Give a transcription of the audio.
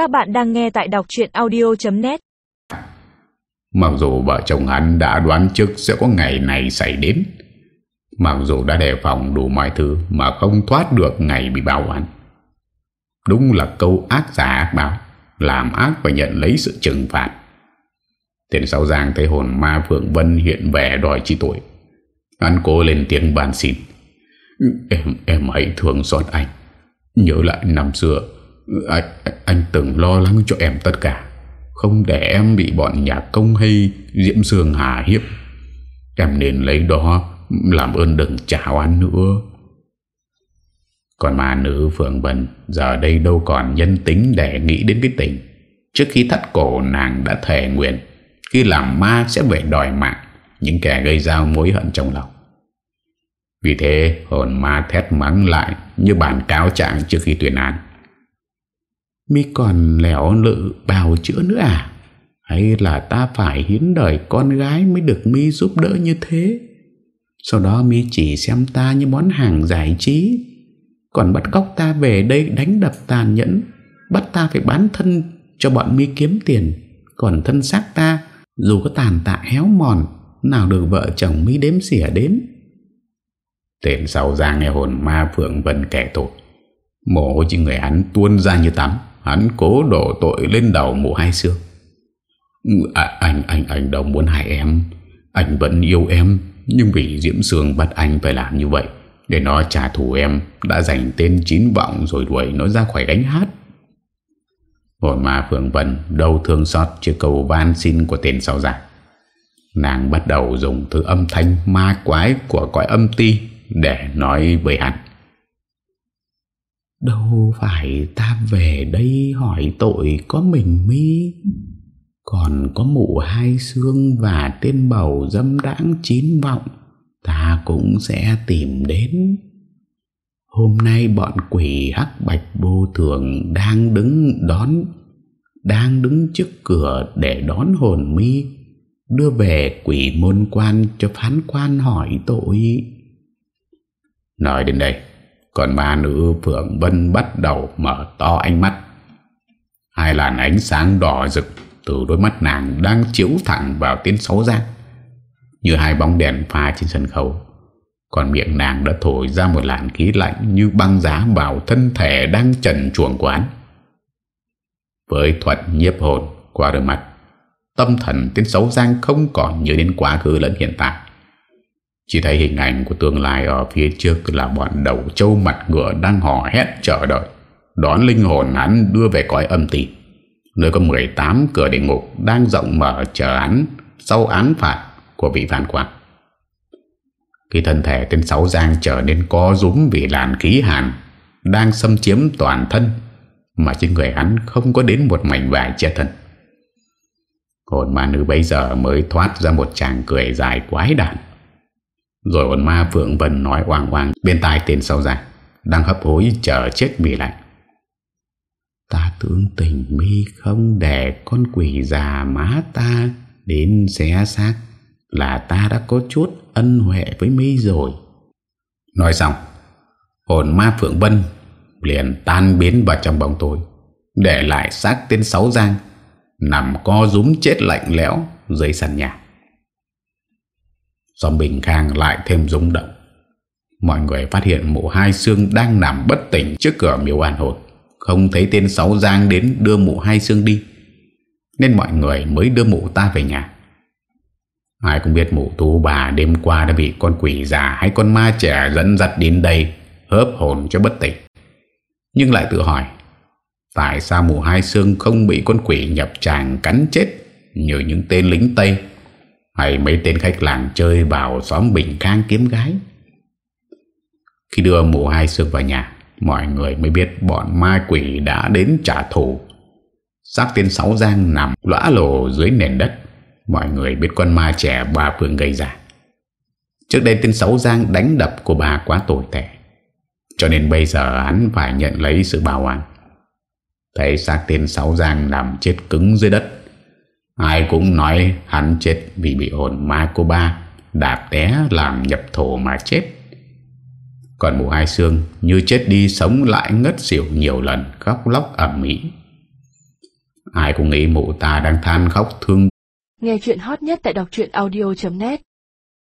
Các bạn đang nghe tại đọc chuyện audio.net Mặc dù vợ chồng hắn đã đoán trước sẽ có ngày này xảy đến, Mặc dù đã đề phòng đủ mọi thứ Mà không thoát được ngày bị báo oán Đúng là câu ác giả ác báo, Làm ác và nhận lấy sự trừng phạt. Tên sau giang thấy hồn ma Phượng Vân hiện vẻ đòi chi tội. Hắn cố lên tiếng bàn xin. Em em hãy thương xót anh. Nhớ lại năm xưa anh, anh từng lo lắng cho em tất cả. Không để em bị bọn nhà công hay Diễm Sương hà hiếp. Em nên lấy đó Làm ơn đừng chào anh nữa. Còn mà nữ Phượng Vân Giờ đây đâu còn nhân tính Để nghĩ đến cái tình. Trước khi thắt cổ nàng đã thề nguyện Khi làm ma sẽ về đòi mạng Những kẻ gây ra mối hận trong lòng. Vì thế hồn ma thét mắng lại Như bản cáo trạng trước khi tuyên án. Mi còn lẻo lự bào chữa nữa à? Hay là ta phải hiến đời con gái Mới được Mi giúp đỡ như thế? Sau đó Mi chỉ xem ta như món hàng giải trí. Còn bắt cóc ta về đây đánh đập tàn nhẫn, Bắt ta phải bán thân cho bọn Mi kiếm tiền. Còn thân xác ta, Dù có tàn tạ héo mòn, Nào được vợ chồng Mi đếm xỉa đến. Tên sau ra nghe hồn ma Phượng Vân kẻ tội. Mồ hôi trên người hắn tuôn ra như tắm. Hắn cố đổ tội lên đầu mụ hai xương ừ, à, Anh anh anh đâu muốn hại em. Anh vẫn yêu em Nhưng vì Diễm Sương bắt anh phải làm như vậy Để nó trả thù em Đã dành tên chín vọng rồi đuổi nó ra khỏi gánh hát. Hồi ma Phượng Vân Đâu thương xót trước cầu van xin của tên sao giả Nàng bắt đầu dùng thứ âm thanh ma quái của cõi âm ti Để nói với hắn. Đâu phải ta về đây hỏi tội có mình mi? Còn có mụ hai xương và tên bầu dâm đãng chín vọng, Ta cũng sẽ tìm đến. Hôm nay bọn quỷ hắc bạch vô thường đang đứng đón, Đang đứng trước cửa để đón hồn mi, Đưa về quỷ môn quan cho phán quan hỏi tội. Nói đến đây còn ma nữ Phượng Vân bắt đầu mở to ánh mắt. Hai làn ánh sáng đỏ rực Từ đôi mắt nàng đang chiếu thẳng vào tiếng xấu giác Như hai bóng đèn pha trên sân khấu. Còn miệng nàng đã thổi ra một làn khí lạnh Như băng giá vào thân thể đang trần chuồng quán Với thuật nhiếp hồn qua đôi mắt, Tâm thần tiếng xấu giang không còn nhớ đến quá khứ lẫn hiện tại chỉ thấy hình ảnh của tương lai ở phía trước là bọn đầu trâu mặt ngựa đang hò hét chờ đợi. Đón linh hồn hắn đưa về cõi âm tì. Nơi có 18 cửa địa ngục đang rộng mở chờ án sau án phạt của vị phản quan. Khi thân thể tên Sáu Giang trở nên co rúm vì làn khí hàn, đang xâm chiếm toàn thân, mà trên người hắn không có đến một mảnh vải che thân. Hồn ma nữ bây giờ mới thoát ra một chàng cười dài quái đản. Rồi con ma Phượng Vân nói oang oang bên tai tên sau ra Đang hấp hối chờ chết vì lạnh Ta tưởng tình mi không để con quỷ già má ta đến xé xác là ta đã có chút ân huệ với mi rồi. Nói xong, hồn ma Phượng Vân liền tan biến vào trong bóng tối, để lại xác tên Sáu Giang nằm co rúm chết lạnh lẽo dưới sàn nhà. Do bình khang lại thêm rung động. Mọi người phát hiện mụ hai xương đang nằm bất tỉnh trước cửa miếu an hồn Không thấy tên Sáu Giang đến đưa mụ hai xương đi, Nên mọi người mới đưa mụ ta về nhà. Ai cũng biết mụ tú bà đêm qua đã bị con quỷ già hay con ma trẻ dẫn dắt đến đây, Hớp hồn cho bất tỉnh. Nhưng lại tự hỏi, Tại sao mụ hai xương không bị con quỷ nhập tràng cắn chết Như những tên lính Tây? Hay mấy tên khách làng chơi vào xóm Bình Khang kiếm gái. Khi đưa mụ hai xương vào nhà, mọi người mới biết bọn ma quỷ đã đến trả thù. Xác tên Sáu Giang nằm lõa lồ dưới nền đất. Mọi người biết con ma trẻ bà Phương gây ra. Trước đây tên Sáu Giang đánh đập của bà quá tồi tệ. Cho nên bây giờ hắn phải nhận lấy sự bảo an. Thấy xác tên Sáu Giang nằm chết cứng dưới đất Ai cũng nói hắn chết vì bị hồn ma cô ba, đạp té làm nhập thổ mà chết. Còn mụ hai xương như chết đi sống lại ngất xỉu nhiều lần, khóc lóc ẩm mỹ. Ai cũng nghĩ mụ ta đang than khóc thương Nghe chuyện hot nhất tại đọc audio.net